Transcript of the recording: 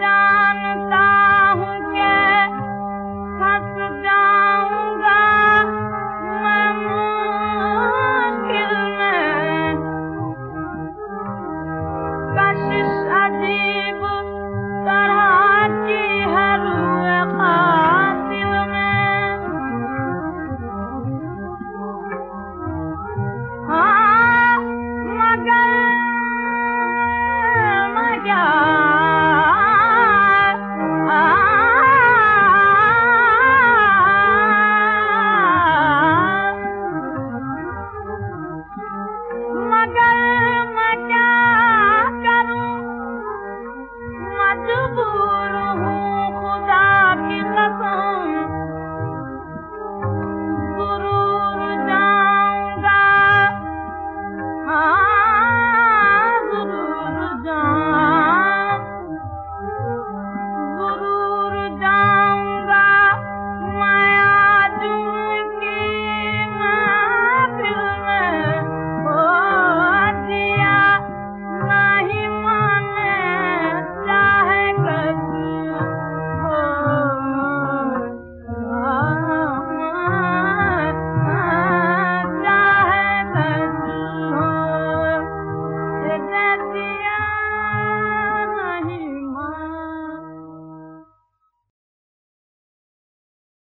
Don't Santa.